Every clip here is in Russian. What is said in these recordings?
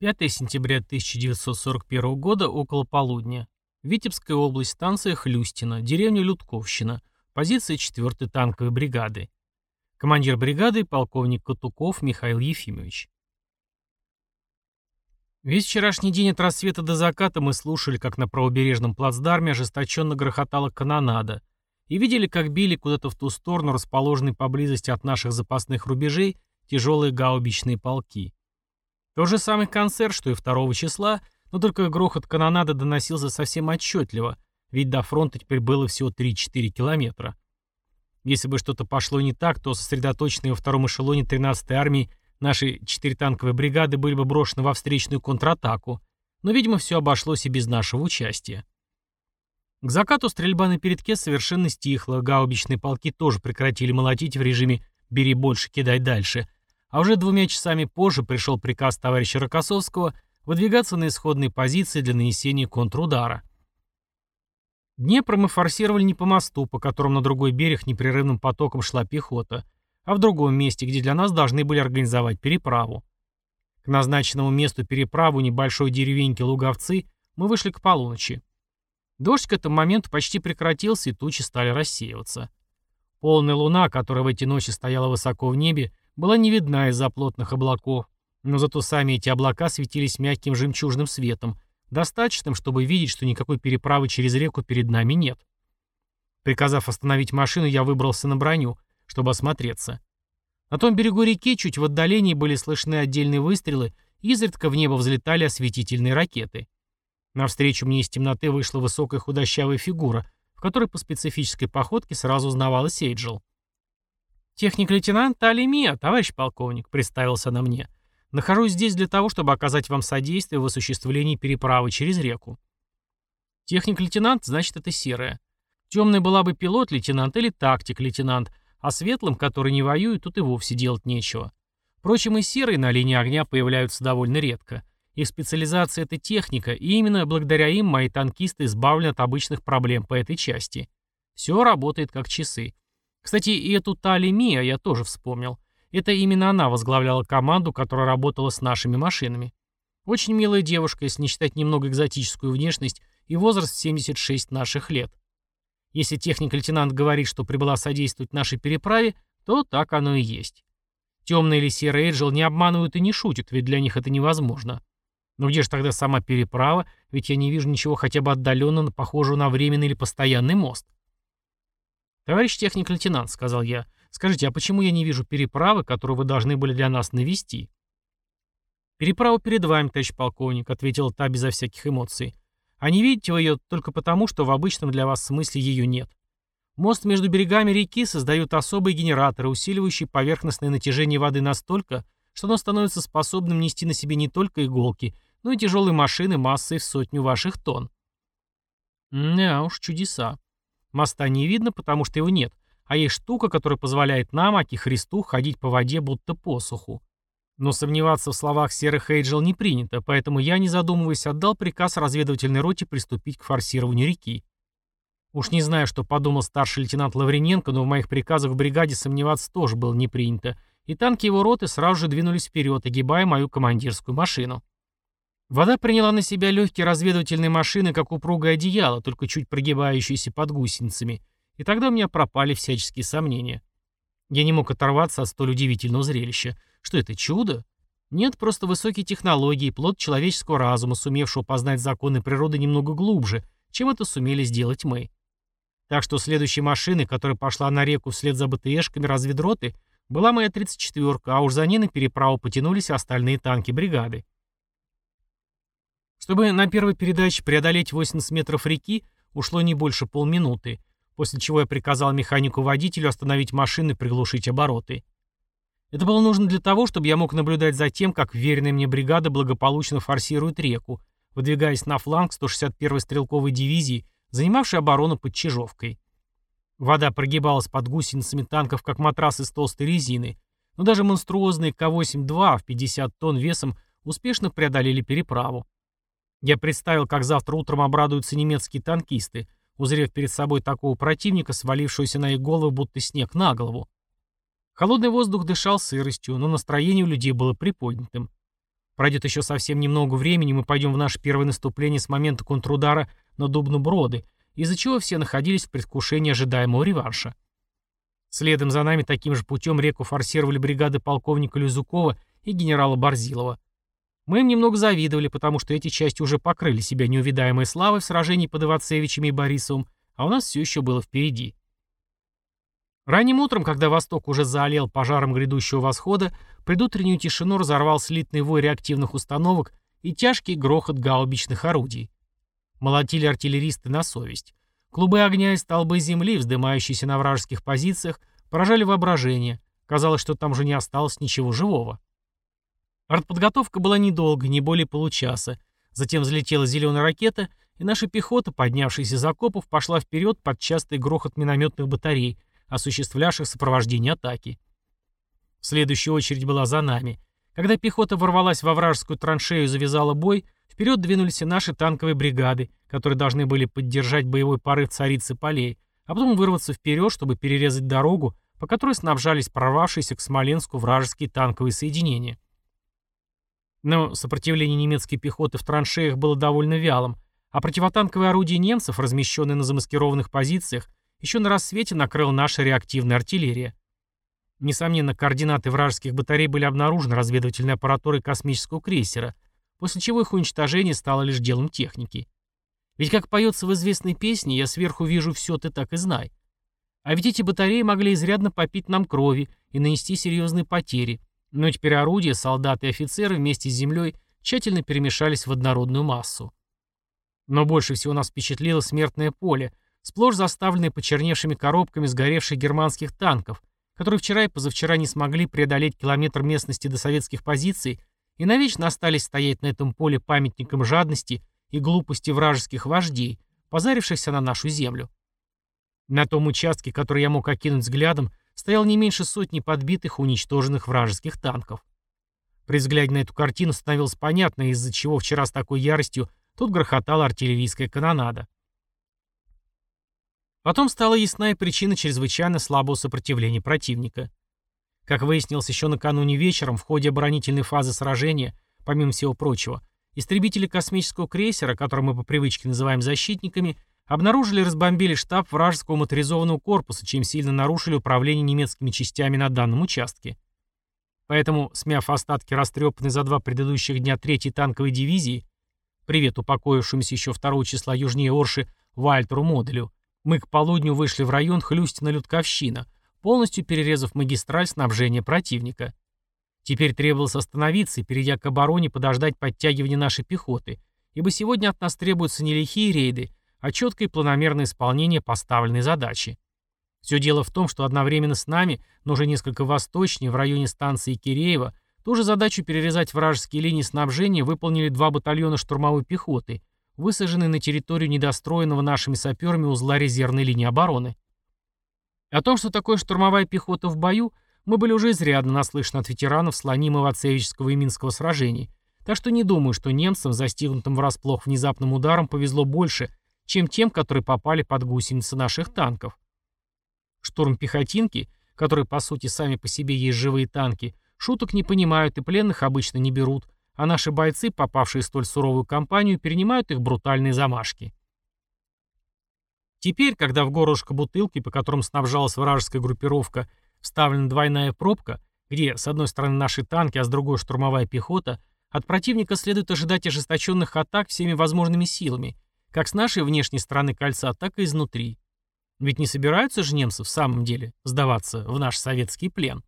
5 сентября 1941 года, около полудня. Витебская область, станция Хлюстина, деревня Людковщина, позиция 4-й танковой бригады. Командир бригады полковник Катуков Михаил Ефимович. Весь вчерашний день от рассвета до заката мы слушали, как на правобережном плацдарме ожесточенно грохотала канонада, и видели, как били куда-то в ту сторону, расположенной поблизости от наших запасных рубежей, тяжелые гаубичные полки. Тот же самый концерт, что и 2 числа, но только грохот канонады доносился совсем отчетливо, ведь до фронта теперь было всего 3-4 километра. Если бы что-то пошло не так, то сосредоточенные во втором эшелоне 13-й армии наши четыре танковые бригады были бы брошены во встречную контратаку, но, видимо, все обошлось и без нашего участия. К закату стрельба на передке совершенно стихла, гаубичные полки тоже прекратили молотить в режиме «бери больше, кидай дальше», а уже двумя часами позже пришел приказ товарища Рокоссовского выдвигаться на исходные позиции для нанесения контрудара. Днепр мы форсировали не по мосту, по которому на другой берег непрерывным потоком шла пехота, а в другом месте, где для нас должны были организовать переправу. К назначенному месту переправы небольшой деревеньки Луговцы мы вышли к полуночи. Дождь к этому моменту почти прекратился, и тучи стали рассеиваться. Полная луна, которая в эти ночи стояла высоко в небе, была не видна из-за плотных облаков, но зато сами эти облака светились мягким жемчужным светом, достаточным, чтобы видеть, что никакой переправы через реку перед нами нет. Приказав остановить машину, я выбрался на броню, чтобы осмотреться. На том берегу реки, чуть в отдалении, были слышны отдельные выстрелы, и изредка в небо взлетали осветительные ракеты. Навстречу мне из темноты вышла высокая худощавая фигура, в которой по специфической походке сразу узнавалась Сейджел. «Техник-лейтенант Алимия, товарищ полковник», — представился на мне. «Нахожусь здесь для того, чтобы оказать вам содействие в осуществлении переправы через реку». Техник-лейтенант, значит, это серая. Темный была бы пилот-лейтенант или тактик-лейтенант, а светлым, который не воюет, тут и вовсе делать нечего. Впрочем, и серые на линии огня появляются довольно редко. Их специализация — это техника, и именно благодаря им мои танкисты избавлены от обычных проблем по этой части. Все работает как часы. Кстати, и эту Тали Мия я тоже вспомнил. Это именно она возглавляла команду, которая работала с нашими машинами. Очень милая девушка, если не считать немного экзотическую внешность и возраст 76 наших лет. Если техник-лейтенант говорит, что прибыла содействовать нашей переправе, то так оно и есть. Темные или серые Эйджел не обманывают и не шутят, ведь для них это невозможно. Но где же тогда сама переправа, ведь я не вижу ничего хотя бы отдаленно похожего на временный или постоянный мост. «Товарищ техник-лейтенант», — сказал я, — «скажите, а почему я не вижу переправы, которую вы должны были для нас навести?» «Переправа перед вами, товарищ полковник», — ответила та безо всяких эмоций. «А не видите вы ее только потому, что в обычном для вас смысле ее нет. Мост между берегами реки создают особые генераторы, усиливающие поверхностное натяжение воды настолько, что оно становится способным нести на себе не только иголки, но и тяжелые машины массой в сотню ваших тонн». «Да уж, чудеса. Моста не видно, потому что его нет, а есть штука, которая позволяет нам, аки Христу, ходить по воде будто по суху. Но сомневаться в словах серых Эйджел не принято, поэтому я, не задумываясь, отдал приказ разведывательной роте приступить к форсированию реки. Уж не знаю, что подумал старший лейтенант Лаврененко, но в моих приказах в бригаде сомневаться тоже было не принято, и танки его роты сразу же двинулись вперед, огибая мою командирскую машину. Вода приняла на себя легкие разведывательные машины, как упругое одеяло, только чуть прогибающиеся под гусеницами, и тогда у меня пропали всяческие сомнения. Я не мог оторваться от столь удивительного зрелища. Что это, чудо? Нет, просто высокие технологии, плод человеческого разума, сумевшего познать законы природы немного глубже, чем это сумели сделать мы. Так что следующей машиной, которая пошла на реку вслед за БТшками разведроты, была моя 34-ка, а уж за ней на переправу потянулись остальные танки бригады. Чтобы на первой передаче преодолеть 80 метров реки, ушло не больше полминуты, после чего я приказал механику-водителю остановить машину и приглушить обороты. Это было нужно для того, чтобы я мог наблюдать за тем, как верная мне бригада благополучно форсирует реку, выдвигаясь на фланг 161-й стрелковой дивизии, занимавшей оборону под Чижовкой. Вода прогибалась под гусеницами танков, как матрас из толстой резины, но даже монструозные К-8-2 в 50 тонн весом успешно преодолели переправу. Я представил, как завтра утром обрадуются немецкие танкисты, узрев перед собой такого противника, свалившегося на их голову, будто снег на голову. Холодный воздух дышал сыростью, но настроение у людей было приподнятым. Пройдет еще совсем немного времени, мы пойдем в наше первое наступление с момента контрудара на Дубну-Броды, из-за чего все находились в предвкушении ожидаемого реванша. Следом за нами таким же путем реку форсировали бригады полковника Люзукова и генерала Борзилова. Мы им немного завидовали, потому что эти части уже покрыли себя неувидаемой славой в сражении под Ивацевичами и Борисовым, а у нас все еще было впереди. Ранним утром, когда восток уже заолел пожаром грядущего восхода, предутреннюю тишину разорвал слитный вой реактивных установок и тяжкий грохот гаубичных орудий. Молотили артиллеристы на совесть. Клубы огня и столбы земли, вздымающиеся на вражеских позициях, поражали воображение. Казалось, что там же не осталось ничего живого. Артподготовка была недолго, не более получаса. Затем взлетела зеленая ракета, и наша пехота, поднявшаяся из окопов, пошла вперед под частый грохот минометных батарей, осуществлявших сопровождение атаки. Следующая очередь была за нами. Когда пехота ворвалась во вражескую траншею и завязала бой, вперед двинулись и наши танковые бригады, которые должны были поддержать боевой порыв царицы полей, а потом вырваться вперед, чтобы перерезать дорогу, по которой снабжались прорвавшиеся к Смоленску вражеские танковые соединения. Но сопротивление немецкой пехоты в траншеях было довольно вялым, а противотанковые орудия немцев, размещенные на замаскированных позициях, еще на рассвете накрыла наша реактивная артиллерия. Несомненно, координаты вражеских батарей были обнаружены разведывательной аппаратурой космического крейсера, после чего их уничтожение стало лишь делом техники. Ведь, как поется в известной песне, я сверху вижу все, ты так и знай. А ведь эти батареи могли изрядно попить нам крови и нанести серьезные потери, но теперь орудия, солдаты и офицеры вместе с землей тщательно перемешались в однородную массу. Но больше всего нас впечатлило смертное поле, сплошь заставленное почерневшими коробками сгоревших германских танков, которые вчера и позавчера не смогли преодолеть километр местности до советских позиций и навечно остались стоять на этом поле памятником жадности и глупости вражеских вождей, позарившихся на нашу землю. На том участке, который я мог окинуть взглядом, стоял не меньше сотни подбитых и уничтоженных вражеских танков. При взгляде на эту картину становилось понятно, из-за чего вчера с такой яростью тут грохотала артиллерийская канонада. Потом стала ясная причина чрезвычайно слабого сопротивления противника. Как выяснилось еще накануне вечером, в ходе оборонительной фазы сражения, помимо всего прочего, истребители космического крейсера, который мы по привычке называем защитниками, Обнаружили и разбомбили штаб вражеского моторизованного корпуса, чем сильно нарушили управление немецкими частями на данном участке. Поэтому, смяв остатки растрепанной за два предыдущих дня третьей танковой дивизии, привет упокоившемуся еще 2 числа южнее Орши Вальтеру Моделю, мы к полудню вышли в район Хлюстина-Людковщина, полностью перерезав магистраль снабжения противника. Теперь требовалось остановиться и, перейдя к обороне, подождать подтягивания нашей пехоты, ибо сегодня от нас требуются не рейды, а четкое и планомерное исполнение поставленной задачи. Все дело в том, что одновременно с нами, но уже несколько восточнее, в районе станции Киреева, ту же задачу перерезать вражеские линии снабжения выполнили два батальона штурмовой пехоты, высаженные на территорию недостроенного нашими саперами узла резервной линии обороны. О том, что такое штурмовая пехота в бою, мы были уже изрядно наслышаны от ветеранов слонимого Ацевического и Минского сражений, так что не думаю, что немцам, застигнутым врасплох внезапным ударом, повезло больше, чем тем, которые попали под гусеницы наших танков. Штурм пехотинки, которые по сути сами по себе есть живые танки, шуток не понимают и пленных обычно не берут, а наши бойцы, попавшие в столь суровую кампанию, перенимают их брутальные замашки. Теперь, когда в горлышко бутылки, по которым снабжалась вражеская группировка, вставлена двойная пробка, где с одной стороны наши танки, а с другой штурмовая пехота, от противника следует ожидать ожесточенных атак всеми возможными силами – как с нашей внешней стороны кольца, так и изнутри. Ведь не собираются же немцы в самом деле сдаваться в наш советский плен.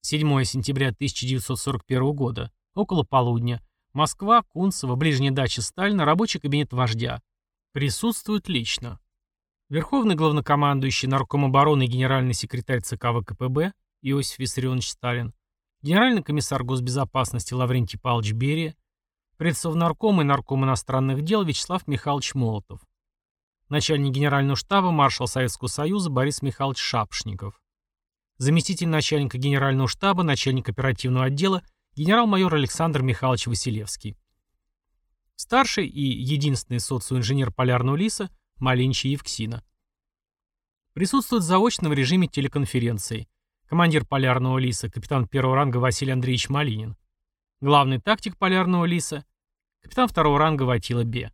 Седьмое сентября 1941 года. Около полудня. Москва, Кунцево, ближняя дача Сталина, рабочий кабинет вождя. Присутствует лично. Верховный главнокомандующий нарком обороны и генеральный секретарь ЦК ВКПБ Иосиф Виссарионович Сталин, генеральный комиссар госбезопасности Лаврентий Павлович Берия, предсовнарком и нарком иностранных дел Вячеслав Михайлович Молотов, начальник генерального штаба маршал Советского Союза Борис Михайлович Шапшников, заместитель начальника генерального штаба, начальник оперативного отдела генерал-майор Александр Михайлович Василевский. Старший и единственный социоинженер полярного лиса Малинчи Евксина. присутствует в заочном режиме телеконференции. Командир полярного лиса, капитан первого ранга Василий Андреевич Малинин. Главный тактик полярного лиса, капитан второго ранга Ватила Бе.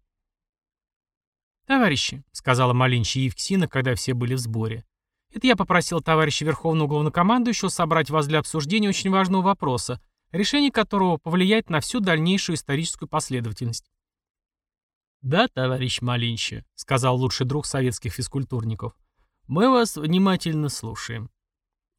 «Товарищи», — сказала Малинча Евксина, когда все были в сборе, — «это я попросил товарища Верховного Главнокомандующего собрать вас для обсуждения очень важного вопроса, решение которого повлияет на всю дальнейшую историческую последовательность». «Да, товарищ Малинча», — сказал лучший друг советских физкультурников, — «мы вас внимательно слушаем».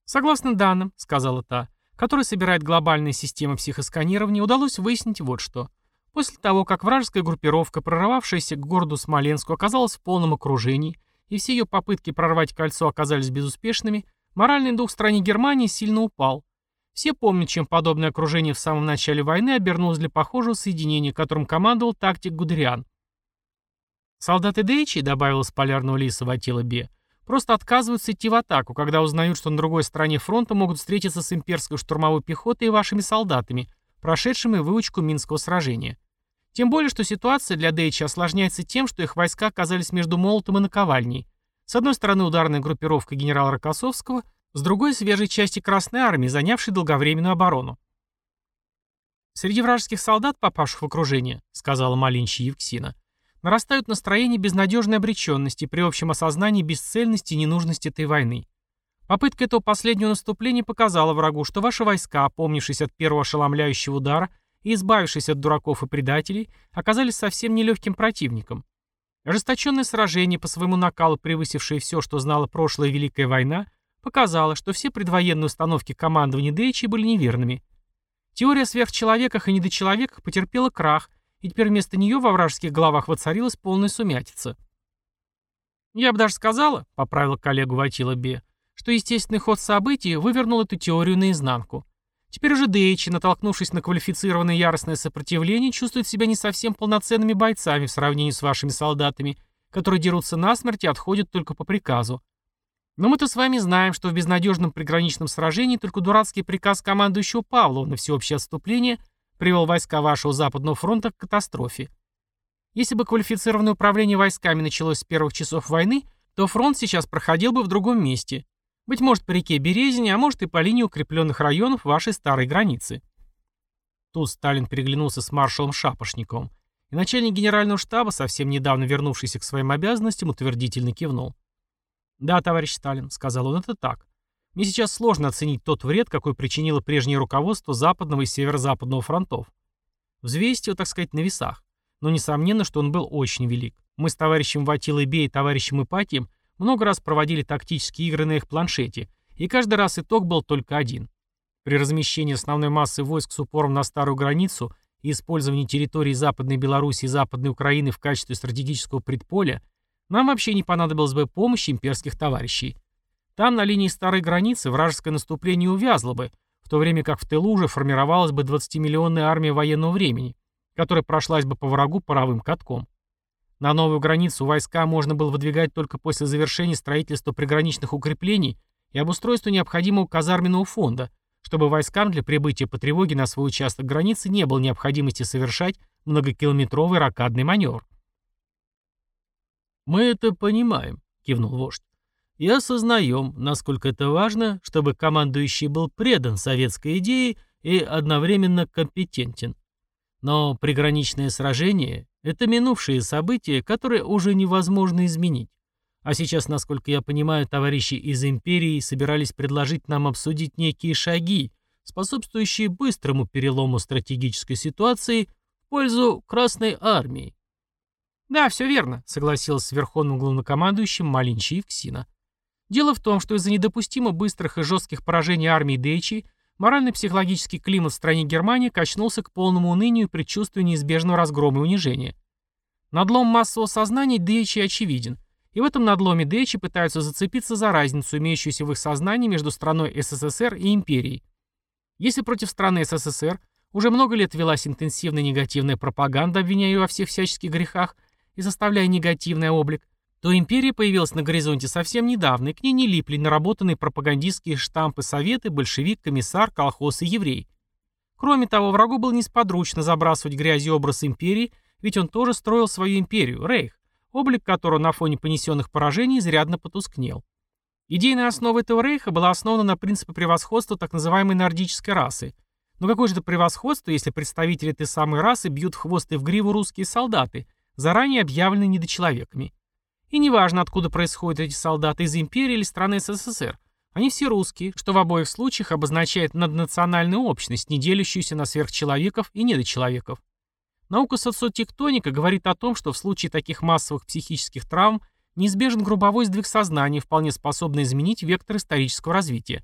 «Согласно данным», — сказала та, — «который собирает глобальная система психосканирования, удалось выяснить вот что — После того, как вражеская группировка, прорывавшаяся к городу Смоленску, оказалась в полном окружении, и все ее попытки прорвать кольцо оказались безуспешными, моральный дух в стране Германии сильно упал. Все помнят, чем подобное окружение в самом начале войны обернулось для похожего соединения, которым командовал тактик Гудериан. Солдаты Дейчи, добавил с полярного лиса Ватила Бе, просто отказываются идти в атаку, когда узнают, что на другой стороне фронта могут встретиться с имперской штурмовой пехотой и вашими солдатами, прошедшими выучку Минского сражения. Тем более, что ситуация для Дейча осложняется тем, что их войска оказались между молотом и наковальней. С одной стороны ударная группировка генерала Рокоссовского, с другой — свежей части Красной Армии, занявшей долговременную оборону. «Среди вражеских солдат, попавших в окружение», — сказала Малинчи Евксина, нарастают настроения безнадежной обреченности при общем осознании бесцельности и ненужности этой войны. Попытка этого последнего наступления показала врагу, что ваши войска, опомнившись от первого ошеломляющего удара, и, избавившись от дураков и предателей, оказались совсем нелегким противником. Ожесточенное сражение, по своему накалу превысившее все, что знала прошлая Великая война, показало, что все предвоенные установки командования Дейчи были неверными. Теория о сверхчеловеках и недочеловеках потерпела крах, и теперь вместо нее во вражеских головах воцарилась полная сумятица. «Я бы даже сказала», — поправил коллегу Ватила Бе, что естественный ход событий вывернул эту теорию наизнанку. Теперь уже Дейчи, натолкнувшись на квалифицированное яростное сопротивление, чувствуют себя не совсем полноценными бойцами в сравнении с вашими солдатами, которые дерутся насмерть и отходят только по приказу. Но мы-то с вами знаем, что в безнадежном приграничном сражении только дурацкий приказ командующего Павлова на всеобщее отступление привел войска вашего Западного фронта к катастрофе. Если бы квалифицированное управление войсками началось с первых часов войны, то фронт сейчас проходил бы в другом месте. Быть может, по реке Березине, а может и по линии укрепленных районов вашей старой границы. Тут Сталин переглянулся с маршалом Шапошниковым, и начальник генерального штаба, совсем недавно вернувшийся к своим обязанностям, утвердительно кивнул. «Да, товарищ Сталин», — сказал он, — «это так. Мне сейчас сложно оценить тот вред, какой причинило прежнее руководство Западного и Северо-Западного фронтов. Взвесить его, так сказать, на весах. Но несомненно, что он был очень велик. Мы с товарищем Ватилой Бей и товарищем Ипатием много раз проводили тактические игры на их планшете, и каждый раз итог был только один. При размещении основной массы войск с упором на старую границу и использовании территории Западной Беларуси и Западной Украины в качестве стратегического предполя, нам вообще не понадобилась бы помощь имперских товарищей. Там, на линии старой границы, вражеское наступление увязло бы, в то время как в тылу уже формировалась бы 20-миллионная армия военного времени, которая прошлась бы по врагу паровым катком. На новую границу войска можно было выдвигать только после завершения строительства приграничных укреплений и обустройства необходимого казарменного фонда, чтобы войскам для прибытия по тревоге на свой участок границы не было необходимости совершать многокилометровый ракадный маневр. «Мы это понимаем», — кивнул вождь. «И осознаем, насколько это важно, чтобы командующий был предан советской идее и одновременно компетентен. Но приграничное сражение это минувшие события, которые уже невозможно изменить. А сейчас, насколько я понимаю, товарищи из империи собирались предложить нам обсудить некие шаги, способствующие быстрому перелому стратегической ситуации в пользу Красной Армии. «Да, все верно», — согласился с верховным главнокомандующим Малинчи Евксина. «Дело в том, что из-за недопустимо быстрых и жестких поражений армии Дейчи Морально-психологический климат в стране Германии качнулся к полному унынию и предчувствию неизбежного разгрома и унижения. Надлом массового сознания Дейчи очевиден, и в этом надломе Дейчи пытаются зацепиться за разницу, имеющуюся в их сознании между страной СССР и империей. Если против страны СССР уже много лет велась интенсивная негативная пропаганда, обвиняя ее во всех всяческих грехах и заставляя негативный облик, то империя появилась на горизонте совсем недавно, и к ней не липли наработанные пропагандистские штампы Советы, большевик, комиссар, колхоз и еврей. Кроме того, врагу было несподручно забрасывать грязью образ империи, ведь он тоже строил свою империю, Рейх, облик которого на фоне понесенных поражений изрядно потускнел. Идейная основа этого рейха была основана на принципе превосходства так называемой нордической расы. Но какое же это превосходство, если представители этой самой расы бьют в хвост и в гриву русские солдаты, заранее объявленные недочеловеками? И неважно, откуда происходят эти солдаты, из империи или страны СССР, они все русские, что в обоих случаях обозначает наднациональную общность, не делящуюся на сверхчеловеков и недочеловеков. Наука социотектоника говорит о том, что в случае таких массовых психических травм неизбежен групповой сдвиг сознания, вполне способный изменить вектор исторического развития.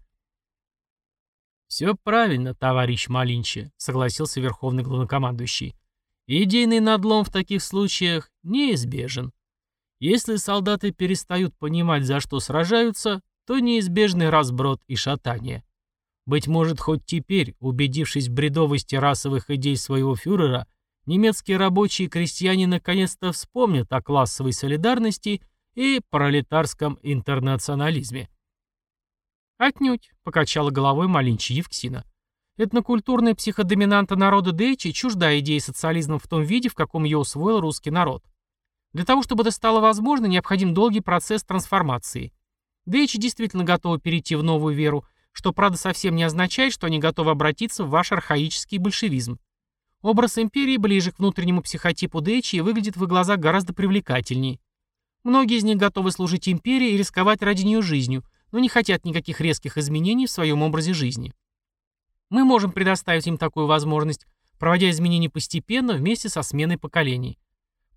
«Все правильно, товарищ Малинчи», — согласился верховный главнокомандующий. «Идейный надлом в таких случаях неизбежен. Если солдаты перестают понимать, за что сражаются, то неизбежный разброд и шатание. Быть может, хоть теперь, убедившись в бредовости расовых идей своего фюрера, немецкие рабочие и крестьяне наконец-то вспомнят о классовой солидарности и пролетарском интернационализме. «Отнюдь», — покачала головой Малинчи Евксина. «Этнокультурная психодоминанта народа Дейчи чужда идеи социализма в том виде, в каком ее усвоил русский народ. Для того, чтобы это стало возможно, необходим долгий процесс трансформации. Дейчи действительно готовы перейти в новую веру, что, правда, совсем не означает, что они готовы обратиться в ваш архаический большевизм. Образ империи ближе к внутреннему психотипу Дейчи и выглядит в их глазах гораздо привлекательнее. Многие из них готовы служить империи и рисковать ради нее жизнью, но не хотят никаких резких изменений в своем образе жизни. Мы можем предоставить им такую возможность, проводя изменения постепенно вместе со сменой поколений.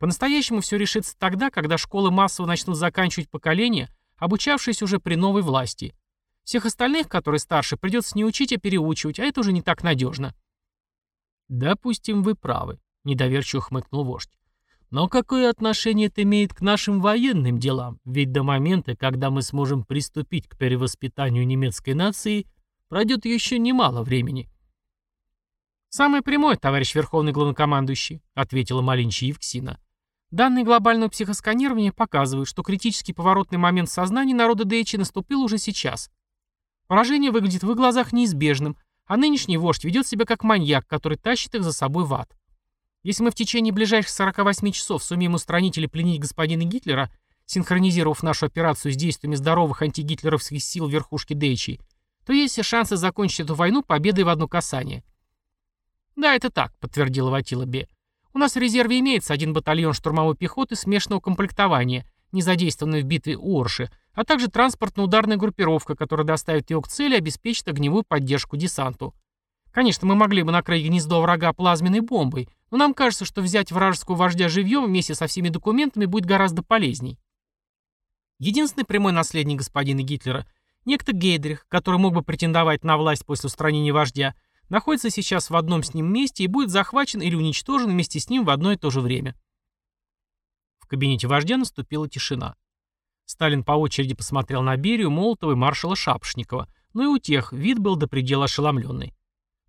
По-настоящему все решится тогда, когда школы массово начнут заканчивать поколения, обучавшиеся уже при новой власти. Всех остальных, которые старше, придется не учить, а переучивать, а это уже не так надежно. «Допустим, вы правы», — недоверчиво хмыкнул вождь. Но какое отношение это имеет к нашим военным делам? Ведь до момента, когда мы сможем приступить к перевоспитанию немецкой нации, пройдет еще немало времени. «Самое прямое, товарищ Верховный Главнокомандующий», — ответила Малинчи Евксина. «Данные глобального психосканирования показывают, что критический поворотный момент сознания народа Дейчи наступил уже сейчас. Поражение выглядит в их глазах неизбежным, а нынешний вождь ведет себя как маньяк, который тащит их за собой в ад. Если мы в течение ближайших 48 часов сумеем устранить или пленить господина Гитлера, синхронизировав нашу операцию с действиями здоровых антигитлеровских сил верхушки Дейчи, то есть все шансы закончить эту войну победой в одно касание. «Да, это так», — подтвердила Ватила Бе. «У нас в резерве имеется один батальон штурмовой пехоты смешанного комплектования, не задействованный в битве у Орши, а также транспортно-ударная группировка, которая доставит его к цели и обеспечит огневую поддержку десанту. Конечно, мы могли бы накрыть гнездо врага плазменной бомбой, но нам кажется, что взять вражеского вождя живьем вместе со всеми документами будет гораздо полезней. Единственный прямой наследник господина Гитлера, некто Гейдрих, который мог бы претендовать на власть после устранения вождя, находится сейчас в одном с ним месте и будет захвачен или уничтожен вместе с ним в одно и то же время. В кабинете вождя наступила тишина. Сталин по очереди посмотрел на Берию, Молотова и маршала Шапошникова, но и у тех вид был до предела ошеломленный.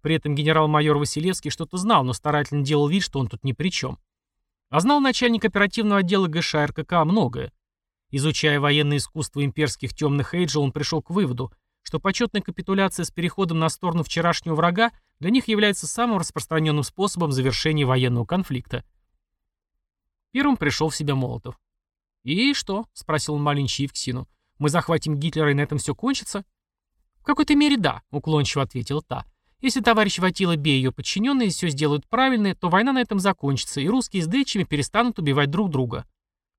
При этом генерал-майор Василевский что-то знал, но старательно делал вид, что он тут ни при чем. А знал начальник оперативного отдела ГШ РКК многое. Изучая военное искусство имперских темных эйджел, он пришел к выводу, что почетная капитуляция с переходом на сторону вчерашнего врага для них является самым распространенным способом завершения военного конфликта. Первым пришел в себя Молотов. «И что?» — спросил он Малинчи Евксину. «Мы захватим Гитлера, и на этом все кончится?» «В какой-то мере да», — уклончиво ответила та. Если товарищ Ватила Бей и ее подчиненные все сделают правильно, то война на этом закончится, и русские с дычами перестанут убивать друг друга.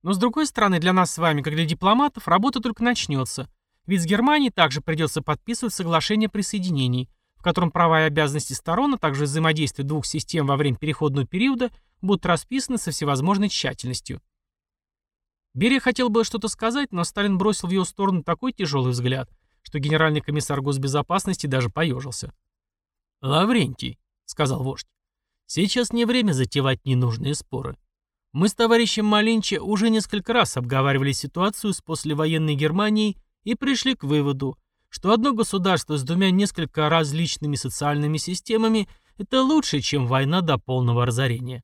Но с другой стороны, для нас с вами, как для дипломатов, работа только начнется. Ведь с Германией также придется подписывать соглашение о присоединении, в котором права и обязанности сторон, а также взаимодействие двух систем во время переходного периода будут расписаны со всевозможной тщательностью. Берия хотел было что-то сказать, но Сталин бросил в его сторону такой тяжелый взгляд, что генеральный комиссар госбезопасности даже поежился. «Лаврентий», — сказал вождь, — «сейчас не время затевать ненужные споры. Мы с товарищем Малинче уже несколько раз обговаривали ситуацию с послевоенной Германией и пришли к выводу, что одно государство с двумя несколько различными социальными системами – это лучше, чем война до полного разорения.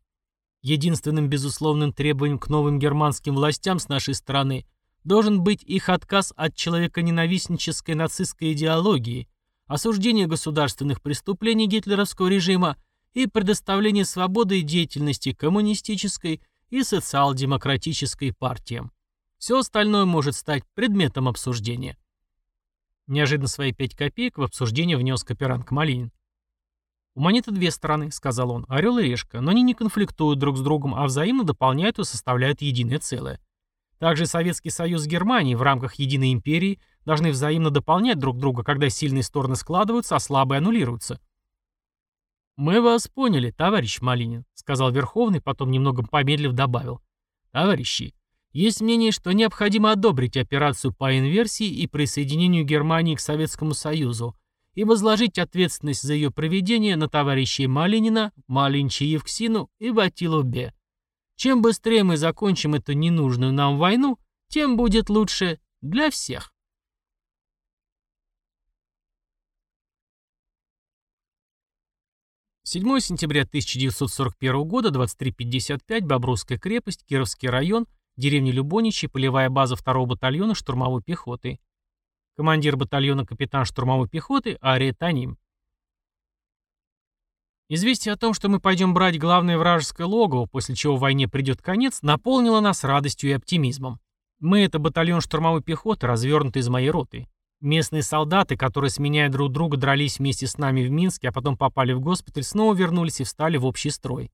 Единственным безусловным требованием к новым германским властям с нашей стороны должен быть их отказ от человеконенавистнической нацистской идеологии осуждение государственных преступлений гитлеровского режима и предоставление свободы деятельности коммунистической и социал-демократической партиям. Все остальное может стать предметом обсуждения. Неожиданно свои пять копеек в обсуждение внес Каперанг Малинин. «У монеты две стороны», — сказал он, — «орел и решка, но они не конфликтуют друг с другом, а взаимно дополняют и составляют единое целое. Также Советский Союз с Германией в рамках единой империи должны взаимно дополнять друг друга, когда сильные стороны складываются, а слабые аннулируются». «Мы вас поняли, товарищ Малинин», — сказал Верховный, потом немного помедлив добавил. «Товарищи, есть мнение, что необходимо одобрить операцию по инверсии и присоединению Германии к Советскому Союзу, и возложить ответственность за ее проведение на товарищей Малинина, Малинча Евксину и Ватилу Бе. Чем быстрее мы закончим эту ненужную нам войну, тем будет лучше для всех. Седьмое сентября 1941 года, 23.55, Бобровская крепость, Кировский район, деревня Любоничи, полевая база 2 батальона штурмовой пехоты командир батальона капитан штурмовой пехоты Ария Таним. Известие о том, что мы пойдем брать главное вражеское логово, после чего войне придет конец, наполнило нас радостью и оптимизмом. Мы — это батальон штурмовой пехоты, развернутый из моей роты. Местные солдаты, которые, сменяя друг друга, дрались вместе с нами в Минске, а потом попали в госпиталь, снова вернулись и встали в общий строй.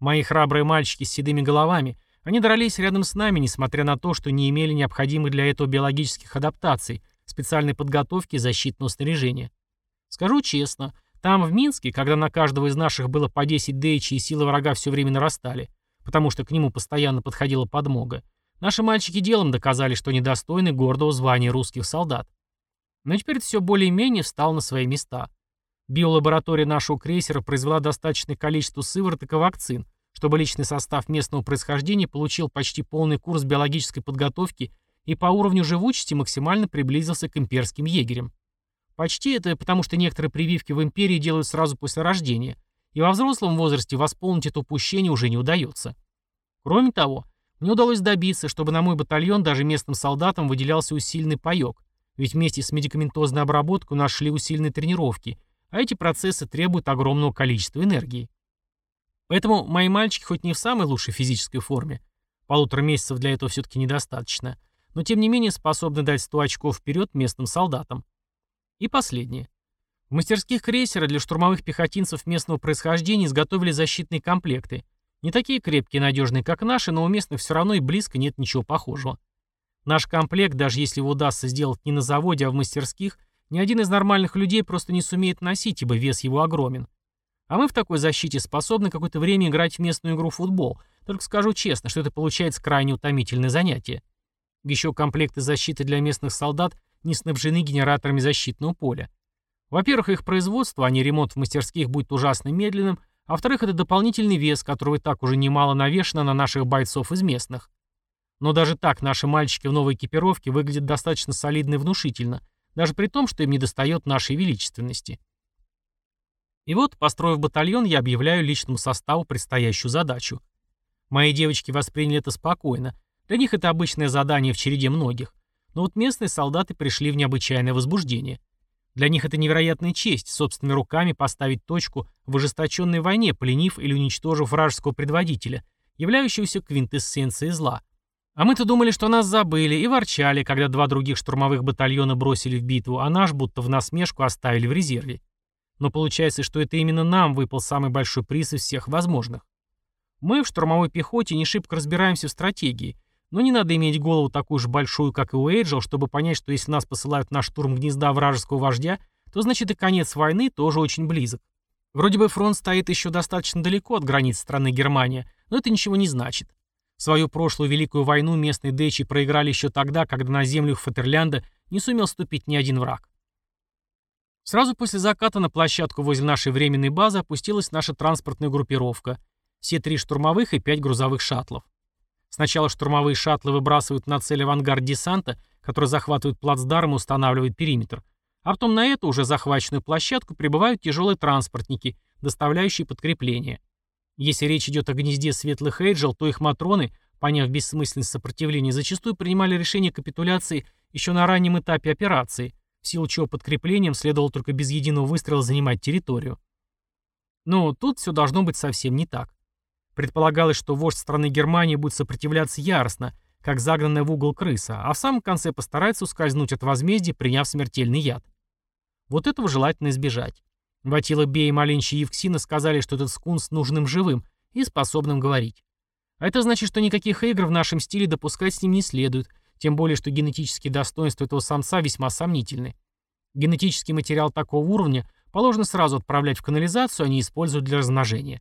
Мои храбрые мальчики с седыми головами, они дрались рядом с нами, несмотря на то, что не имели необходимых для этого биологических адаптаций — специальной подготовки и защитного снаряжения. Скажу честно, там, в Минске, когда на каждого из наших было по 10 дэйчи и силы врага все время нарастали, потому что к нему постоянно подходила подмога, наши мальчики делом доказали, что недостойны гордого звания русских солдат. Но теперь все более-менее встал на свои места. Биолаборатория нашего крейсера произвела достаточное количество сывороток и вакцин, чтобы личный состав местного происхождения получил почти полный курс биологической подготовки и по уровню живучести максимально приблизился к имперским егерям. Почти это потому, что некоторые прививки в империи делают сразу после рождения, и во взрослом возрасте восполнить это упущение уже не удается. Кроме того, мне удалось добиться, чтобы на мой батальон даже местным солдатам выделялся усиленный паёк, ведь вместе с медикаментозной обработкой у нас шли усиленные тренировки, а эти процессы требуют огромного количества энергии. Поэтому мои мальчики хоть не в самой лучшей физической форме, полутора месяцев для этого все-таки недостаточно, но тем не менее способны дать 100 очков вперед местным солдатам. И последнее. В мастерских крейсера для штурмовых пехотинцев местного происхождения изготовили защитные комплекты. Не такие крепкие и надежные, как наши, но у местных все равно и близко нет ничего похожего. Наш комплект, даже если его удастся сделать не на заводе, а в мастерских, ни один из нормальных людей просто не сумеет носить, ибо вес его огромен. А мы в такой защите способны какое-то время играть в местную игру в футбол. Только скажу честно, что это получается крайне утомительное занятие. Еще комплекты защиты для местных солдат не снабжены генераторами защитного поля. Во-первых, их производство, а не ремонт в мастерских будет ужасно медленным, а во-вторых, это дополнительный вес, которого и так уже немало навешано на наших бойцов из местных. Но даже так наши мальчики в новой экипировке выглядят достаточно солидно и внушительно, даже при том, что им недостает нашей величественности. И вот, построив батальон, я объявляю личному составу предстоящую задачу. Мои девочки восприняли это спокойно, для них это обычное задание в череде многих. Но вот местные солдаты пришли в необычайное возбуждение. Для них это невероятная честь собственными руками поставить точку в ожесточенной войне, пленив или уничтожив вражеского предводителя, являющегося квинтэссенцией зла. А мы-то думали, что нас забыли, и ворчали, когда два других штурмовых батальона бросили в битву, а наш будто в насмешку оставили в резерве. Но получается, что это именно нам выпал самый большой приз из всех возможных. Мы в штурмовой пехоте не шибко разбираемся в стратегии, но не надо иметь голову такую же большую, как и у Эйджел, чтобы понять, что если нас посылают на штурм гнезда вражеского вождя, то значит и конец войны тоже очень близок. Вроде бы фронт стоит еще достаточно далеко от границ страны Германия, но это ничего не значит. Свою прошлую Великую войну местные дечи проиграли еще тогда, когда на землю Фатерлянда не сумел ступить ни один враг. Сразу после заката на площадку возле нашей временной базы опустилась наша транспортная группировка. Все три штурмовых и пять грузовых шаттлов. Сначала штурмовые шаттлы выбрасывают на цель авангард десанта, который захватывает плацдарм и устанавливает периметр. А потом на эту уже захваченную площадку прибывают тяжелые транспортники, доставляющие подкрепление. Если речь идет о гнезде светлых Эйджел, то их матроны, поняв бессмысленность сопротивления, зачастую принимали решение капитуляции еще на раннем этапе операции, в силу чего подкреплением следовало только без единого выстрела занимать территорию. Но тут все должно быть совсем не так. Предполагалось, что вождь страны Германии будет сопротивляться яростно, как загнанная в угол крыса, а в самом конце постарается ускользнуть от возмездия, приняв смертельный яд. Вот этого желательно избежать. Ватила Бей и Малинчи Евксина сказали, что этот скунс нужным живым и способным говорить. А это значит, что никаких игр в нашем стиле допускать с ним не следует, тем более, что генетические достоинства этого самца весьма сомнительны. Генетический материал такого уровня положено сразу отправлять в канализацию, а не использовать для размножения.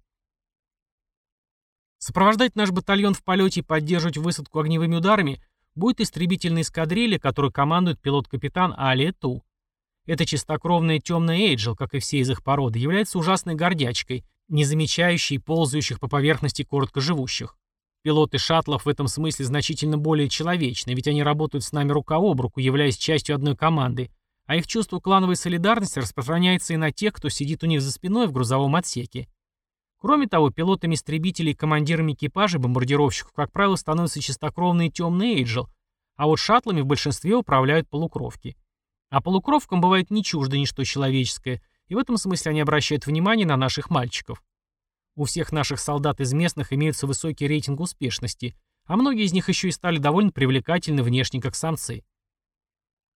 Сопровождать наш батальон в полете и поддерживать высадку огневыми ударами будет истребительная эскадрилья, которую командует пилот-капитан Алия Ту. Эта чистокровная темная Эйджел, как и все из их породы, является ужасной гордячкой, не замечающей ползающих по поверхности короткоживущих. Пилоты шаттлов в этом смысле значительно более человечны, ведь они работают с нами рука об руку, являясь частью одной команды, а их чувство клановой солидарности распространяется и на тех, кто сидит у них за спиной в грузовом отсеке. Кроме того, пилотами истребителей и командирами экипажей бомбардировщиков, как правило, становятся чистокровные темные Эйджел, а вот шаттлами в большинстве управляют полукровки. А полукровкам бывает не чуждо ничто человеческое, и в этом смысле они обращают внимание на наших мальчиков. У всех наших солдат из местных имеется высокий рейтинг успешности, а многие из них еще и стали довольно привлекательны внешне как самцы.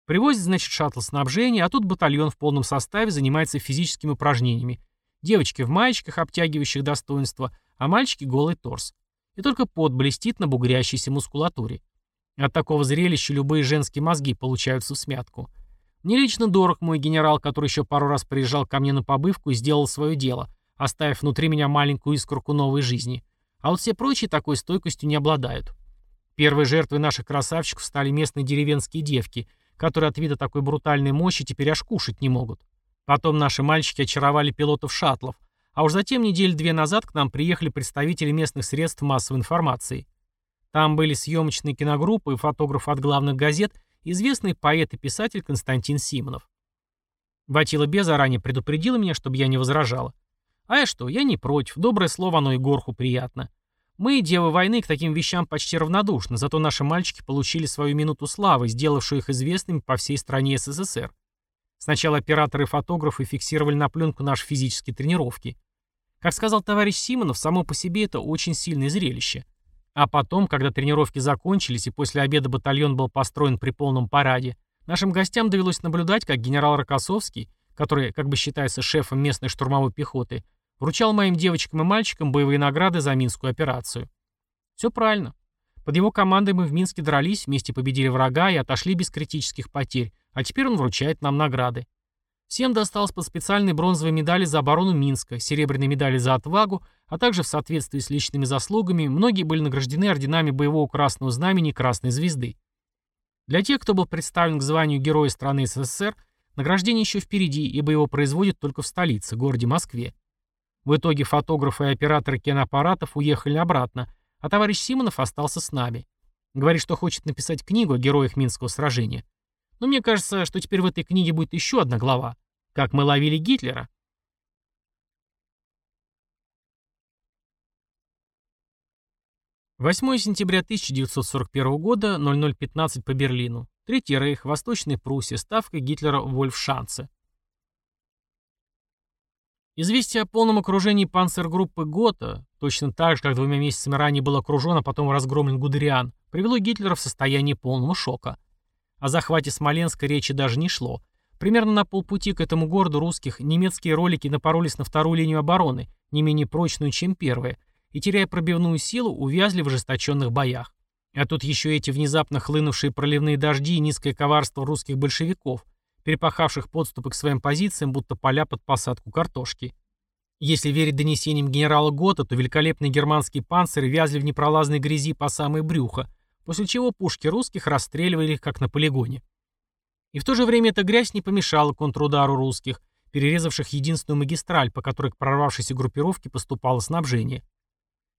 Привозят, значит, шаттл снабжения, а тут батальон в полном составе занимается физическими упражнениями. Девочки в маечках, обтягивающих достоинства, а мальчики голый торс. И только пот блестит на бугрящейся мускулатуре. От такого зрелища любые женские мозги получаются в смятку. Мне лично дорог мой генерал, который еще пару раз приезжал ко мне на побывку и сделал свое дело, оставив внутри меня маленькую искорку новой жизни. А вот все прочие такой стойкостью не обладают. Первой жертвой наших красавчиков стали местные деревенские девки, которые от вида такой брутальной мощи теперь аж кушать не могут. Потом наши мальчики очаровали пилотов шаттлов, а уж затем неделю две назад к нам приехали представители местных средств массовой информации. Там были съемочные киногруппы и фотографы от главных газет известный поэт и писатель Константин Симонов. Ватила Бе заранее предупредила меня, чтобы я не возражала. А я что, я не против, доброе слово оно и горху приятно. Мы, девы войны, к таким вещам почти равнодушны, зато наши мальчики получили свою минуту славы, сделавшую их известными по всей стране СССР. Сначала операторы и фотографы фиксировали на пленку наши физические тренировки. Как сказал товарищ Симонов, само по себе это очень сильное зрелище. А потом, когда тренировки закончились и после обеда батальон был построен при полном параде, нашим гостям довелось наблюдать, как генерал Рокоссовский, который, как бы считается шефом местной штурмовой пехоты, вручал моим девочкам и мальчикам боевые награды за Минскую операцию. Все правильно. Под его командой мы в Минске дрались, вместе победили врага и отошли без критических потерь, а теперь он вручает нам награды. Всем досталось по специальной бронзовой медали за оборону Минска, серебряной медали за отвагу, а также в соответствии с личными заслугами многие были награждены орденами боевого красного знамени и красной звезды. Для тех, кто был представлен к званию Героя страны СССР, награждение еще впереди, ибо его производят только в столице, городе Москве. В итоге фотографы и операторы киноаппаратов уехали обратно, а товарищ Симонов остался с нами. Говорит, что хочет написать книгу о героях Минского сражения. Но мне кажется, что теперь в этой книге будет еще одна глава. Как мы ловили Гитлера. Восьмое сентября 1941 года, 0015 по Берлину. Третий рейх, Восточной Пруссия, ставка Гитлера в Вольфшанце. Известие о полном окружении панцергруппы Гота, точно так же, как двумя месяцами ранее был окружен, а потом разгромлен Гудериан, привело Гитлера в состояние полного шока. О захвате Смоленска речи даже не шло. Примерно на полпути к этому городу русских немецкие ролики напоролись на вторую линию обороны, не менее прочную, чем первая, и, теряя пробивную силу, увязли в ожесточенных боях. А тут еще эти внезапно хлынувшие проливные дожди и низкое коварство русских большевиков, перепахавших подступы к своим позициям, будто поля под посадку картошки. Если верить донесениям генерала Гота, то великолепные германские панциры вязли в непролазной грязи по самое брюхо, после чего пушки русских расстреливали их как на полигоне. И в то же время эта грязь не помешала контрудару русских, перерезавших единственную магистраль, по которой к прорвавшейся группировке поступало снабжение.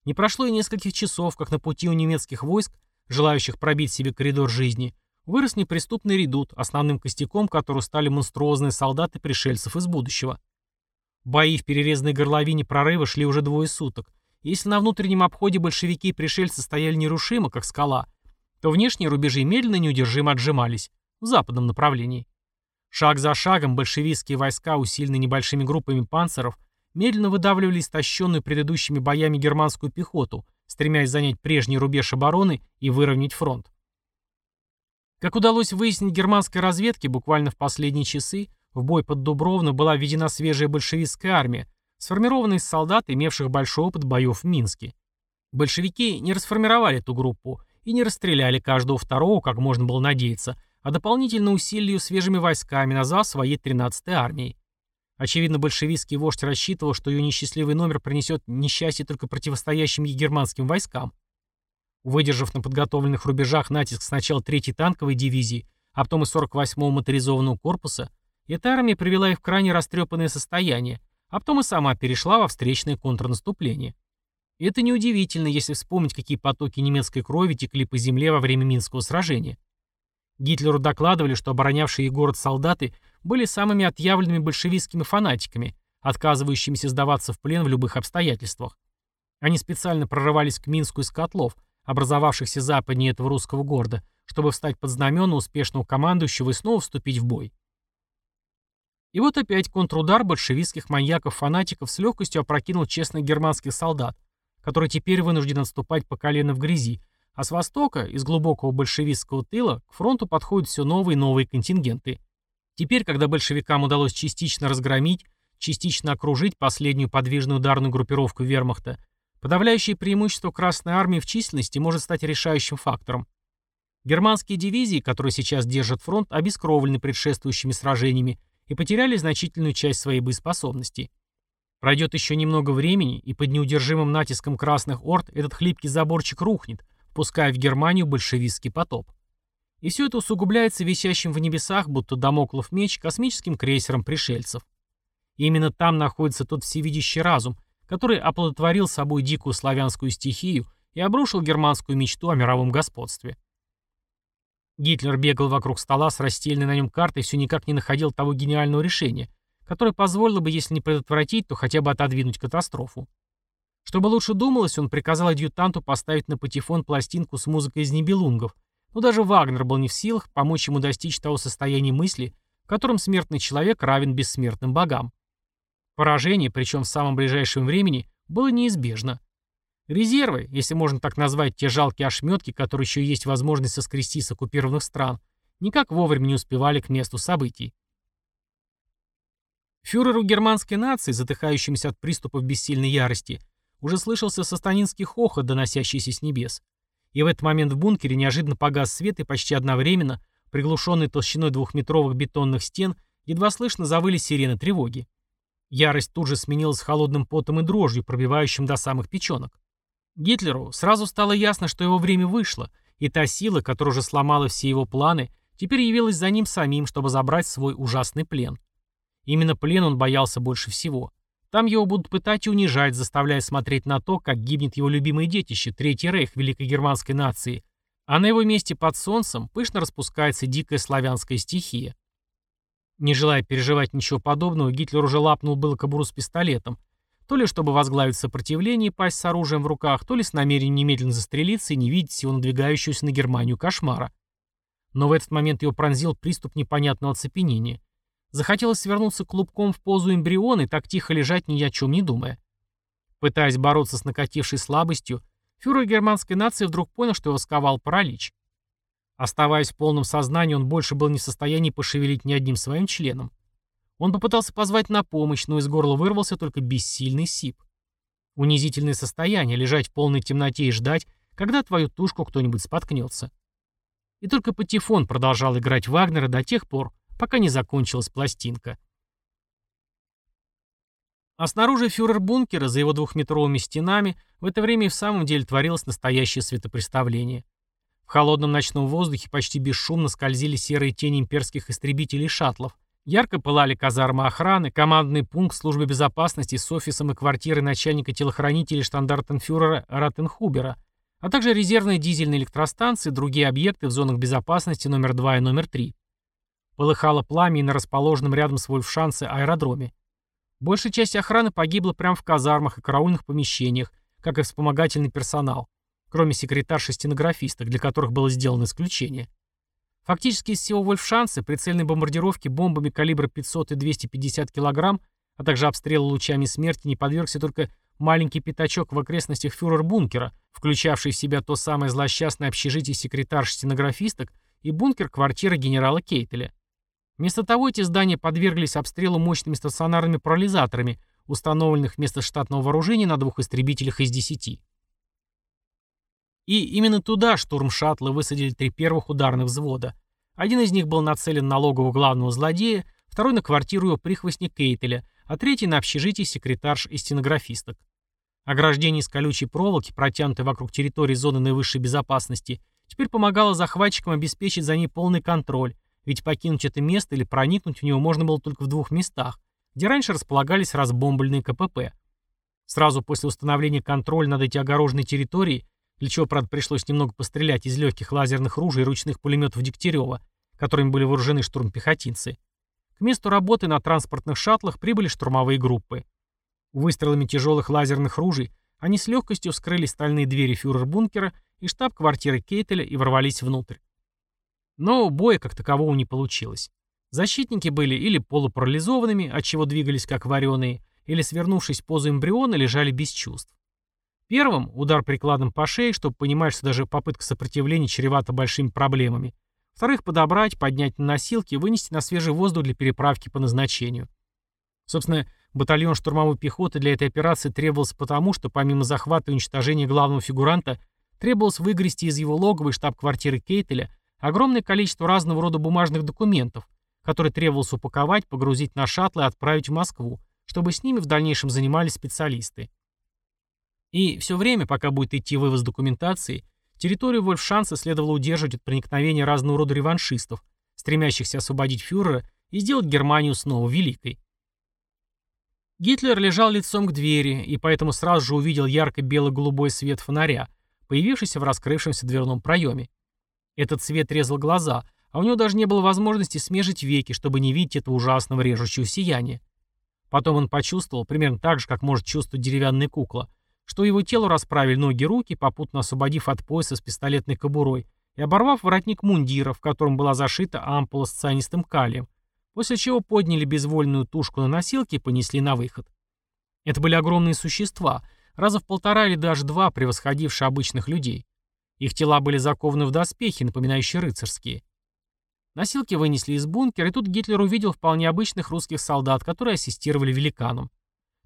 Не прошло и нескольких часов, как на пути у немецких войск, желающих пробить себе коридор жизни, вырос неприступный редут, основным костяком которого стали монструозные солдаты пришельцев из будущего. Бои в перерезанной горловине прорыва шли уже двое суток. если на внутреннем обходе большевики и пришельцы стояли нерушимо, как скала, то внешние рубежи медленно и неудержимо отжимались в западном направлении. Шаг за шагом большевистские войска, усиленные небольшими группами панцеров, медленно выдавливали истощенную предыдущими боями германскую пехоту, стремясь занять прежний рубеж обороны и выровнять фронт. Как удалось выяснить германской разведке, буквально в последние часы в бой под Дубровно была введена свежая большевистская армия, сформированная из солдат, имевших большой опыт боев в Минске. Большевики не расформировали эту группу и не расстреляли каждого второго, как можно было надеяться, а дополнительно усилили ее свежими войсками, назвав своей 13-й армией. Очевидно, большевистский вождь рассчитывал, что ее несчастливый номер принесет несчастье только противостоящим ей германским войскам. Выдержав на подготовленных рубежах натиск сначала 3-й танковой дивизии, а потом и 48-го моторизованного корпуса, эта армия привела их в крайне растрепанное состояние, а потом и сама перешла во встречное контрнаступление. И это неудивительно, если вспомнить, какие потоки немецкой крови текли по земле во время Минского сражения. Гитлеру докладывали, что оборонявшие город солдаты были самыми отъявленными большевистскими фанатиками, отказывающимися сдаваться в плен в любых обстоятельствах. Они специально прорывались к Минску из котлов, образовавшихся западнее этого русского города, чтобы встать под знамена успешного командующего и снова вступить в бой. И вот опять контрудар большевистских маньяков-фанатиков с легкостью опрокинул честных германских солдат, которые теперь вынуждены отступать по колено в грязи, а с востока, из глубокого большевистского тыла, к фронту подходят все новые и новые контингенты. Теперь, когда большевикам удалось частично разгромить, частично окружить последнюю подвижную ударную группировку вермахта, подавляющее преимущество Красной Армии в численности может стать решающим фактором. Германские дивизии, которые сейчас держат фронт, обескровлены предшествующими сражениями и потеряли значительную часть своей боеспособности. Пройдет еще немного времени, и под неудержимым натиском красных орд этот хлипкий заборчик рухнет, впуская в Германию большевистский потоп. И все это усугубляется висящим в небесах, будто домоклов меч, космическим крейсером пришельцев. И именно там находится тот всевидящий разум, который оплодотворил собой дикую славянскую стихию и обрушил германскую мечту о мировом господстве. Гитлер бегал вокруг стола с расстеленной на нем картой и все никак не находил того гениального решения, которое позволило бы, если не предотвратить, то хотя бы отодвинуть катастрофу. Чтобы лучше думалось, он приказал адъютанту поставить на патефон пластинку с музыкой из небелунгов, но даже Вагнер был не в силах помочь ему достичь того состояния мысли, в котором смертный человек равен бессмертным богам. Поражение, причем в самом ближайшем времени, было неизбежно. Резервы, если можно так назвать те жалкие ошметки, которые еще есть возможность соскрести с оккупированных стран, никак вовремя не успевали к месту событий. Фюреру германской нации, затыхающимся от приступов бессильной ярости, уже слышался сатанинский хохот, доносящийся с небес. И в этот момент в бункере неожиданно погас свет, и почти одновременно, приглушенный толщиной двухметровых бетонных стен, едва слышно завыли сирены тревоги. Ярость тут же сменилась холодным потом и дрожью, пробивающим до самых печенок. Гитлеру сразу стало ясно, что его время вышло, и та сила, которая уже сломала все его планы, теперь явилась за ним самим, чтобы забрать свой ужасный плен. Именно плен он боялся больше всего. Там его будут пытать и унижать, заставляя смотреть на то, как гибнет его любимое детище, Третий Рейх Великой Германской нации, а на его месте под солнцем пышно распускается дикая славянская стихия. Не желая переживать ничего подобного, Гитлер уже лапнул было кобуру с пистолетом, то ли чтобы возглавить сопротивление и пасть с оружием в руках, то ли с намерением немедленно застрелиться и не видеть всего надвигающегося на Германию кошмара. Но в этот момент его пронзил приступ непонятного оцепенения. Захотелось свернуться клубком в позу эмбриона и так тихо лежать, ни о чем не думая. Пытаясь бороться с накатившей слабостью, фюрер германской нации вдруг понял, что его сковал паралич. Оставаясь в полном сознании, он больше был не в состоянии пошевелить ни одним своим членом. Он попытался позвать на помощь, но из горла вырвался только бессильный сип. Унизительное состояние — лежать в полной темноте и ждать, когда твою тушку кто-нибудь споткнется. И только патефон продолжал играть Вагнера до тех пор, пока не закончилась пластинка. А снаружи фюрер бункера, за его двухметровыми стенами, в это время и в самом деле творилось настоящее светопреставление. В холодном ночном воздухе почти бесшумно скользили серые тени имперских истребителей и шаттлов. Ярко пылали казармы охраны, командный пункт службы безопасности с офисом и квартирой начальника телохранителей штандартенфюрера Ратенхубера, а также резервные дизельные электростанции, другие объекты в зонах безопасности номер 2 и номер 3. Полыхало пламя и на расположенном рядом с Вольфшанце аэродроме. Большая часть охраны погибла прямо в казармах и караульных помещениях, как и вспомогательный персонал, кроме секретарш-стенографисток, для которых было сделано исключение. Фактически из всего Вольфшанса прицельной бомбардировки бомбами калибра 500 и 250 кг, а также обстрелу лучами смерти не подвергся только маленький пятачок в окрестностях фюрер-бункера, включавший в себя то самое злосчастное общежитие секретарш-стенографисток и бункер квартиры генерала Кейтеля. Вместо того эти здания подверглись обстрелу мощными стационарными парализаторами, установленных вместо штатного вооружения на двух истребителях из десяти. И именно туда штурм шаттла высадили три первых ударных взвода. Один из них был нацелен на логово главного злодея, второй на квартиру его прихвостня Кейтеля, а третий на общежитие секретарш и стенографисток. Ограждение из колючей проволоки, протянутое вокруг территории зоны наивысшей безопасности, теперь помогало захватчикам обеспечить за ней полный контроль, ведь покинуть это место или проникнуть в него можно было только в двух местах, где раньше располагались разбомбленные КПП. Сразу после установления контроля над этой огороженной территорией, для чего, правда, пришлось немного пострелять из легких лазерных ружей и ручных пулеметов Дегтярева, которыми были вооружены штурмпехотинцы, к месту работы на транспортных шаттлах прибыли штурмовые группы. Выстрелами тяжелых лазерных ружей они с легкостью вскрыли стальные двери фюрер-бункера и штаб-квартиры Кейтеля и ворвались внутрь. Но боя как такового не получилось. Защитники были или полупарализованными, отчего двигались как вареные, или, свернувшись в позу эмбриона, лежали без чувств. Первым – удар прикладом по шее, чтобы понимать, что даже попытка сопротивления чревата большими проблемами. Вторых – подобрать, поднять на носилки вынести на свежий воздух для переправки по назначению. Собственно, батальон штурмовой пехоты для этой операции требовался потому, что помимо захвата и уничтожения главного фигуранта, требовалось выгрести из его логовой штаб-квартиры Кейтеля огромное количество разного рода бумажных документов, которые требовалось упаковать, погрузить на шаттлы и отправить в Москву, чтобы с ними в дальнейшем занимались специалисты. И все время, пока будет идти вывоз документации, территорию Вольфшанса следовало удерживать от проникновения разного рода реваншистов, стремящихся освободить фюрера и сделать Германию снова великой. Гитлер лежал лицом к двери, и поэтому сразу же увидел ярко-бело-голубой свет фонаря, появившийся в раскрывшемся дверном проеме. Этот свет резал глаза, а у него даже не было возможности смежить веки, чтобы не видеть этого ужасного режущего сияния. Потом он почувствовал, примерно так же, как может чувствовать деревянная кукла, что его телу расправили ноги и руки, попутно освободив от пояса с пистолетной кобурой и оборвав воротник мундира, в котором была зашита ампула с цианистым калием, после чего подняли безвольную тушку на носилки и понесли на выход. Это были огромные существа, раза в полтора или даже два превосходившие обычных людей. Их тела были закованы в доспехи, напоминающие рыцарские. Носилки вынесли из бункера, и тут Гитлер увидел вполне обычных русских солдат, которые ассистировали великанам.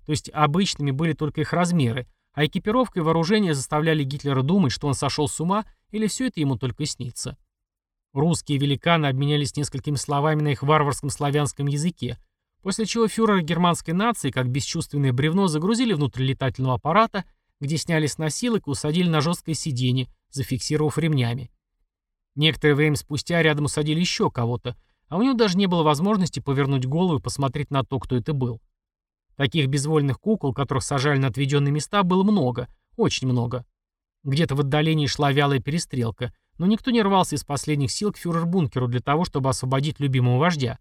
То есть обычными были только их размеры, а экипировка и вооружение заставляли Гитлера думать, что он сошел с ума или все это ему только снится. Русские великаны обменялись несколькими словами на их варварском славянском языке, после чего фюрер германской нации, как бесчувственное бревно, загрузили внутрь летательного аппарата, где сняли с носилок и усадили на жесткое сиденье, зафиксировав ремнями. Некоторое время спустя рядом усадили еще кого-то, а у него даже не было возможности повернуть голову и посмотреть на то, кто это был. Таких безвольных кукол, которых сажали на отведенные места, было много, очень много. Где-то в отдалении шла вялая перестрелка, но никто не рвался из последних сил к фюрер-бункеру для того, чтобы освободить любимого вождя.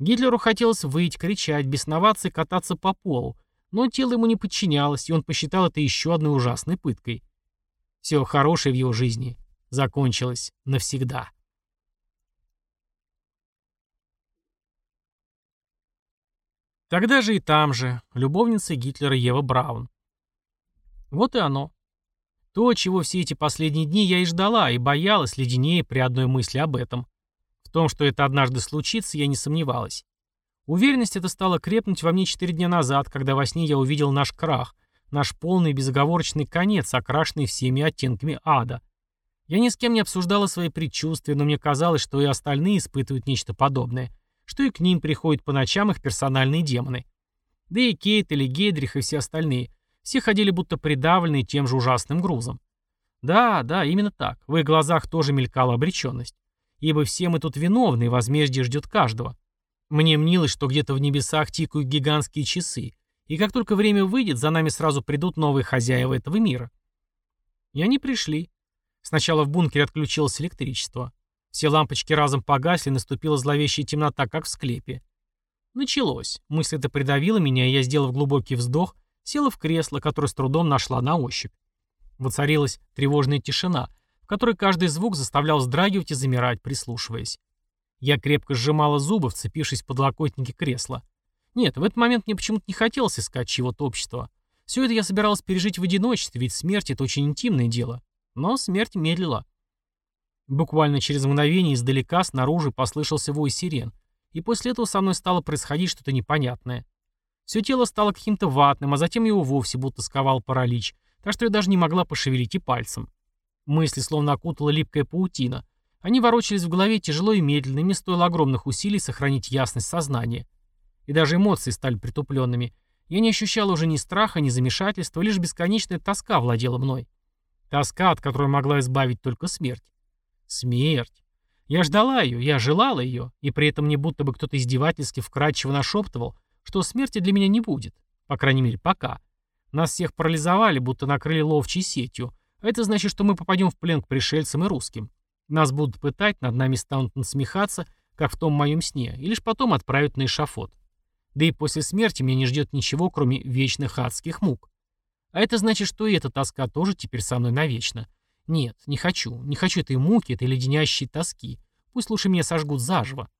Гитлеру хотелось выйти, кричать, бесноваться и кататься по полу, но тело ему не подчинялось, и он посчитал это еще одной ужасной пыткой. Все хорошее в его жизни закончилось навсегда. Тогда же и там же, любовница Гитлера Ева Браун. Вот и оно. То, чего все эти последние дни я и ждала, и боялась леденее при одной мысли об этом. В том, что это однажды случится, я не сомневалась. Уверенность эта стала крепнуть во мне четыре дня назад, когда во сне я увидел наш крах, наш полный безоговорочный конец, окрашенный всеми оттенками ада. Я ни с кем не обсуждала свои предчувствия, но мне казалось, что и остальные испытывают нечто подобное что и к ним приходят по ночам их персональные демоны. Да и Кейт или Гейдрих и все остальные. Все ходили будто придавленные тем же ужасным грузом. Да, да, именно так. В их глазах тоже мелькала обреченность. Ибо все мы тут виновны, и возмездие ждет каждого. Мне мнилось, что где-то в небесах тикают гигантские часы, и как только время выйдет, за нами сразу придут новые хозяева этого мира. И они пришли. Сначала в бункере отключилось электричество. Все лампочки разом погасли, наступила зловещая темнота, как в склепе. Началось. Мысль эта придавила меня, и я, сделав глубокий вздох, села в кресло, которое с трудом нашла на ощупь. Воцарилась тревожная тишина, в которой каждый звук заставлял вздрагивать и замирать, прислушиваясь. Я крепко сжимала зубы, вцепившись в подлокотники кресла. Нет, в этот момент мне почему-то не хотелось искать чего-то общества. Все это я собиралась пережить в одиночестве, ведь смерть — это очень интимное дело. Но смерть медлила. Буквально через мгновение издалека снаружи послышался вой сирен, и после этого со мной стало происходить что-то непонятное. Все тело стало каким-то ватным, а затем его вовсе будто сковал паралич, так что я даже не могла пошевелить и пальцем. Мысли словно окутала липкая паутина. Они ворочались в голове тяжело и медленно, и мне стоило огромных усилий сохранить ясность сознания. И даже эмоции стали притупленными. Я не ощущал уже ни страха, ни замешательства, лишь бесконечная тоска владела мной. Тоска, от которой могла избавить только смерть. Смерть. Я ждала ее, я желала ее, и при этом мне будто бы кто-то издевательски вкрадчиво нашептывал, что смерти для меня не будет. По крайней мере, пока. Нас всех парализовали, будто накрыли ловчей сетью. А это значит, что мы попадем в плен к пришельцам и русским. Нас будут пытать, над нами станут насмехаться, как в том моем сне, и лишь потом отправят на эшафот. Да и после смерти меня не ждет ничего, кроме вечных адских мук. А это значит, что и эта тоска тоже теперь со мной навечно. Нет, не хочу. Не хочу этой муки, этой леденящей тоски. Пусть лучше меня сожгут заживо.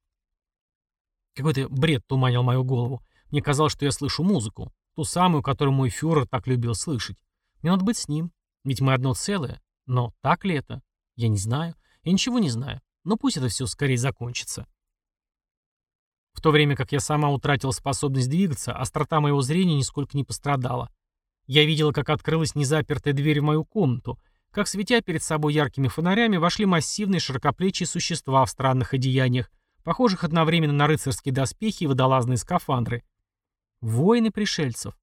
Какой-то бред туманил мою голову. Мне казалось, что я слышу музыку. Ту самую, которую мой фюрер так любил слышать. Мне надо быть с ним. Ведь мы одно целое. Но так ли это? Я не знаю. Я ничего не знаю. Но пусть это все скорее закончится. В то время как я сама утратила способность двигаться, острота моего зрения нисколько не пострадала. Я видела, как открылась незапертая дверь в мою комнату, как, светя перед собой яркими фонарями, вошли массивные широкоплечие существа в странных одеяниях, похожих одновременно на рыцарские доспехи и водолазные скафандры. Воины пришельцев.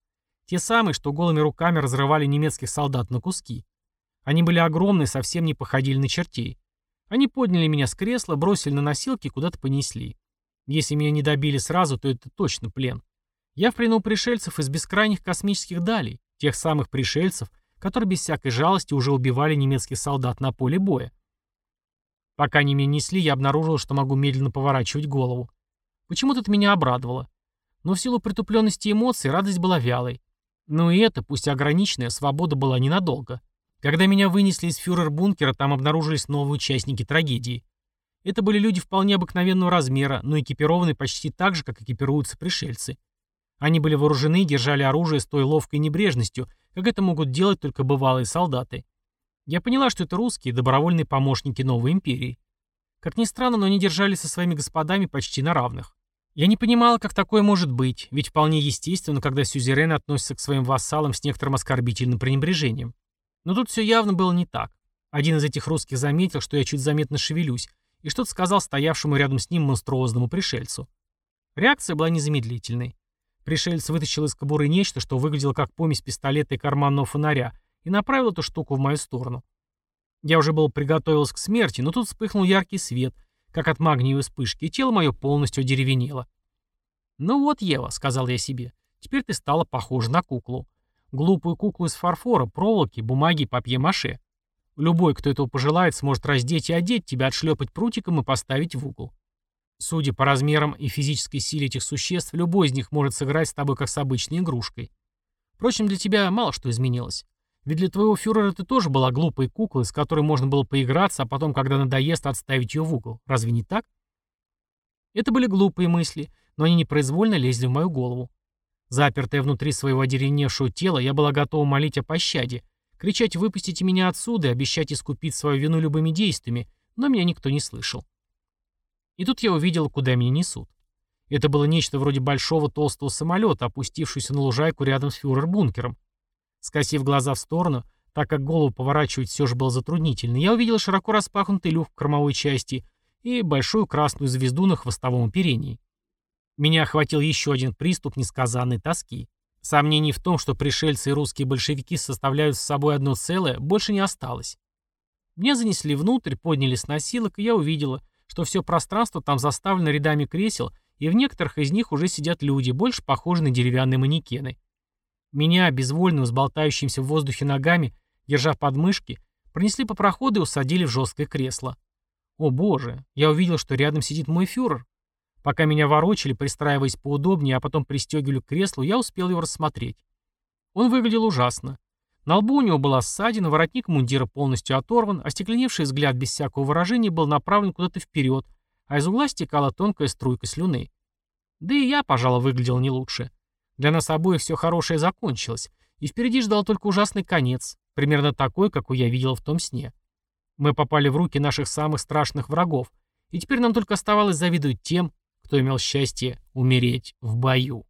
Те самые, что голыми руками разрывали немецких солдат на куски. Они были огромные, совсем не походили на чертей. Они подняли меня с кресла, бросили на носилки и куда-то понесли. Если меня не добили сразу, то это точно плен. Я в плену пришельцев из бескрайних космических далей, тех самых пришельцев, которые без всякой жалости уже убивали немецких солдат на поле боя. Пока они меня несли, я обнаружил, что могу медленно поворачивать голову. Почему-то это меня обрадовало. Но в силу притупленности эмоций радость была вялой. Но и это, пусть ограниченная, свобода была ненадолго. Когда меня вынесли из фюрер-бункера, там обнаружились новые участники трагедии. Это были люди вполне обыкновенного размера, но экипированы почти так же, как экипируются пришельцы. Они были вооружены и держали оружие с той ловкой небрежностью, как это могут делать только бывалые солдаты. Я поняла, что это русские, добровольные помощники новой империи. Как ни странно, но они держались со своими господами почти на равных. Я не понимала, как такое может быть, ведь вполне естественно, когда сюзерены относятся к своим вассалам с некоторым оскорбительным пренебрежением. Но тут все явно было не так. Один из этих русских заметил, что я чуть заметно шевелюсь, и что-то сказал стоявшему рядом с ним монструозному пришельцу. Реакция была незамедлительной. Пришелец вытащил из кобуры нечто, что выглядело как помесь пистолета и карманного фонаря, и направил эту штуку в мою сторону. Я уже был приготовился к смерти, но тут вспыхнул яркий свет, как от магниевой вспышки, и тело мое полностью одеревенело. «Ну вот, Ева», — сказал я себе, — «теперь ты стала похожа на куклу. Глупую куклу из фарфора, проволоки, бумаги и папье-маше. Любой, кто этого пожелает, сможет раздеть и одеть тебя, отшлепать прутиком и поставить в угол. Судя по размерам и физической силе этих существ, любой из них может сыграть с тобой как с обычной игрушкой. Впрочем, для тебя мало что изменилось. Ведь для твоего фюрера ты тоже была глупой куклой, с которой можно было поиграться, а потом, когда надоест, отставить ее в угол. Разве не так? Это были глупые мысли, но они непроизвольно лезли в мою голову. Запертая внутри своего одеревневшего тела, я была готова молить о пощаде, кричать «выпустите меня отсюда» и обещать искупить свою вину любыми действиями, но меня никто не слышал. И тут я увидел, куда меня несут. Это было нечто вроде большого толстого самолета, опустившегося на лужайку рядом с фюрер-бункером. Скосив глаза в сторону, так как голову поворачивать все же было затруднительно, я увидел широко распахнутый люк в кормовой части и большую красную звезду на хвостовом оперении. Меня охватил еще один приступ несказанной тоски. Сомнений в том, что пришельцы и русские большевики составляют с собой одно целое, больше не осталось. Меня занесли внутрь, подняли с носилок, и я увидела, что все пространство там заставлено рядами кресел, и в некоторых из них уже сидят люди, больше похожие на деревянные манекены. Меня, безвольную, с болтающимся в воздухе ногами, держа подмышки, пронесли по проходу и усадили в жесткое кресло. О боже, я увидел, что рядом сидит мой фюрер. Пока меня ворочали, пристраиваясь поудобнее, а потом пристегивали к креслу, я успел его рассмотреть. Он выглядел ужасно. На лбу у него была ссадина, воротник мундира полностью оторван, а стекленевший взгляд без всякого выражения был направлен куда-то вперед, а из угла стекала тонкая струйка слюны. Да и я, пожалуй, выглядел не лучше. Для нас обоих все хорошее закончилось. и впереди ждал только ужасный конец, примерно такой, какой я видел в том сне. Мы попали в руки наших самых страшных врагов, и теперь нам только оставалось завидовать тем, кто имел счастье умереть в бою.